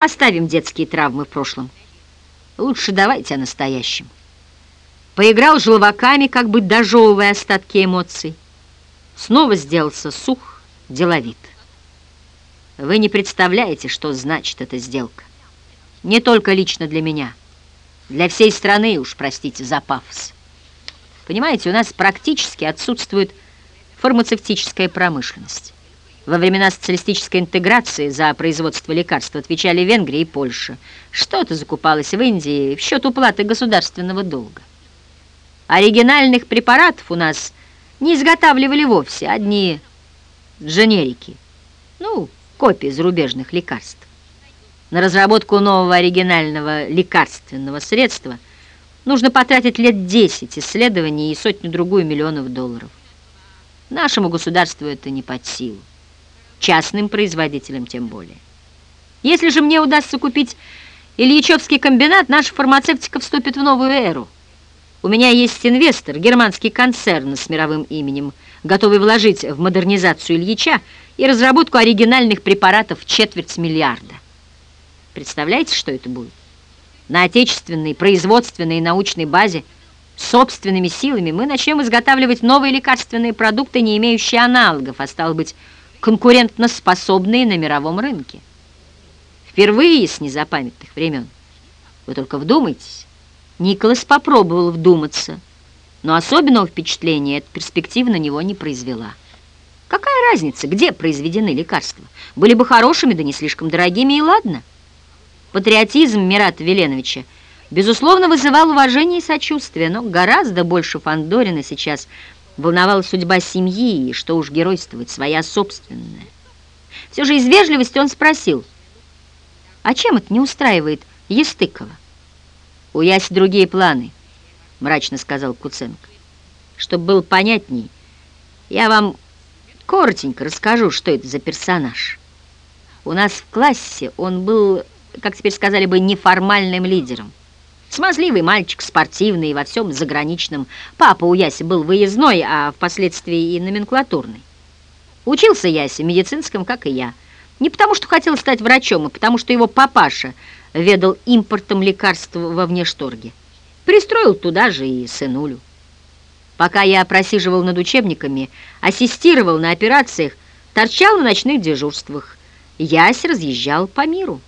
Оставим детские травмы в прошлом. Лучше давайте о настоящем. Поиграл желваками, как бы дожевывая остатки эмоций. Снова сделался сух, деловит. Вы не представляете, что значит эта сделка. Не только лично для меня. Для всей страны, уж простите за пафос. Понимаете, у нас практически отсутствует фармацевтическая промышленность. Во времена социалистической интеграции за производство лекарств отвечали Венгрия и Польша. Что-то закупалось в Индии в счет уплаты государственного долга. Оригинальных препаратов у нас не изготавливали вовсе, одни дженерики, ну, копии зарубежных лекарств. На разработку нового оригинального лекарственного средства нужно потратить лет 10 исследований и сотню-другую миллионов долларов. Нашему государству это не под силу частным производителям тем более. Если же мне удастся купить Ильичевский комбинат, наша фармацевтика вступит в новую эру. У меня есть инвестор, германский концерн с мировым именем, готовый вложить в модернизацию Ильича и разработку оригинальных препаратов четверть миллиарда. Представляете, что это будет? На отечественной, производственной и научной базе собственными силами мы начнем изготавливать новые лекарственные продукты, не имеющие аналогов, а стало быть, конкурентноспособные на мировом рынке. Впервые с незапамятных времен. Вы только вдумайтесь. Николас попробовал вдуматься, но особенного впечатления эта перспектива на него не произвела. Какая разница, где произведены лекарства? Были бы хорошими, да не слишком дорогими, и ладно. Патриотизм Мирата Веленовича, безусловно, вызывал уважение и сочувствие, но гораздо больше Фандорина сейчас – волновала судьба семьи и, что уж геройствовать, своя собственная. Все же из вежливости он спросил, а чем это не устраивает Естыкова? «У Яси другие планы», — мрачно сказал Куценко. «Чтобы было понятней, я вам коротенько расскажу, что это за персонаж. У нас в классе он был, как теперь сказали бы, неформальным лидером. Смазливый мальчик, спортивный, во всем заграничном. Папа у Яси был выездной, а впоследствии и номенклатурный. Учился Яси медицинском, как и я. Не потому, что хотел стать врачом, а потому, что его папаша ведал импортом лекарств во внешторге. Пристроил туда же и сынулю. Пока я просиживал над учебниками, ассистировал на операциях, торчал на ночных дежурствах. Ясь разъезжал по миру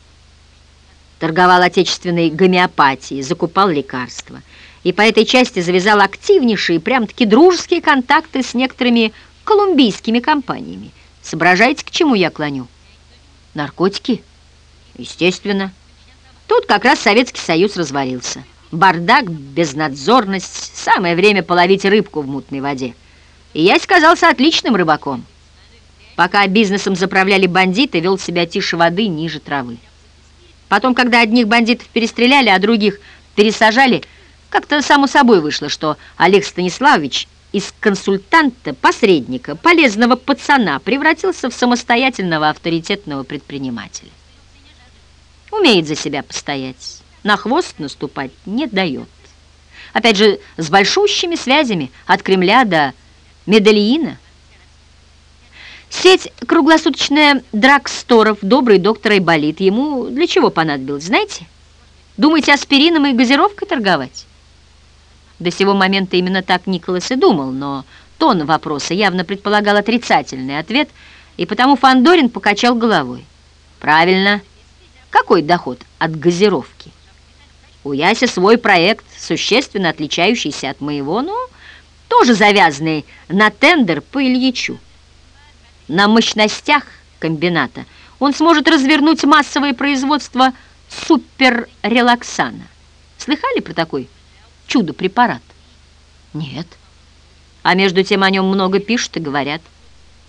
торговал отечественной гомеопатией, закупал лекарства. И по этой части завязал активнейшие, прям-таки дружеские контакты с некоторыми колумбийскими компаниями. Соображаете, к чему я клоню? Наркотики? Естественно. Тут как раз Советский Союз развалился. Бардак, безнадзорность, самое время половить рыбку в мутной воде. И я сказался отличным рыбаком. Пока бизнесом заправляли бандиты, вел себя тише воды, ниже травы. Потом, когда одних бандитов перестреляли, а других пересажали, как-то само собой вышло, что Олег Станиславович из консультанта, посредника, полезного пацана превратился в самостоятельного авторитетного предпринимателя. Умеет за себя постоять, на хвост наступать не дает. Опять же, с большущими связями от Кремля до Медельина – Сеть круглосуточная драгсторов «Добрый доктор Айболит» ему для чего понадобилось, знаете? Думаете, аспирином и газировкой торговать? До сего момента именно так Николас и думал, но тон вопроса явно предполагал отрицательный ответ, и потому Фандорин покачал головой. Правильно. Какой доход от газировки? У Яси свой проект, существенно отличающийся от моего, но тоже завязанный на тендер по Ильичу. На мощностях комбината он сможет развернуть массовое производство суперрелаксана. Слыхали про такой чудо-препарат? Нет. А между тем о нем много пишут и говорят.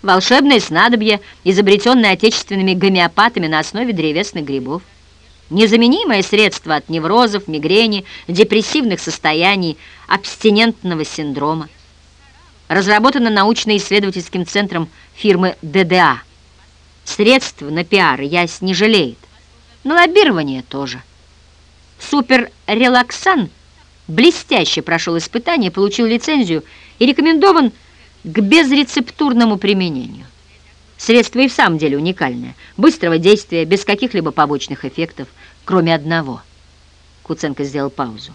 Волшебное снадобье, изобретенное отечественными гомеопатами на основе древесных грибов. Незаменимое средство от неврозов, мигрени, депрессивных состояний, абстинентного синдрома разработана научно-исследовательским центром фирмы ДДА. Средств на пиар Ясь не жалеет. На лоббирование тоже. Супер-релаксан блестяще прошел испытание, получил лицензию и рекомендован к безрецептурному применению. Средство и в самом деле уникальное. Быстрого действия, без каких-либо побочных эффектов, кроме одного. Куценко сделал паузу.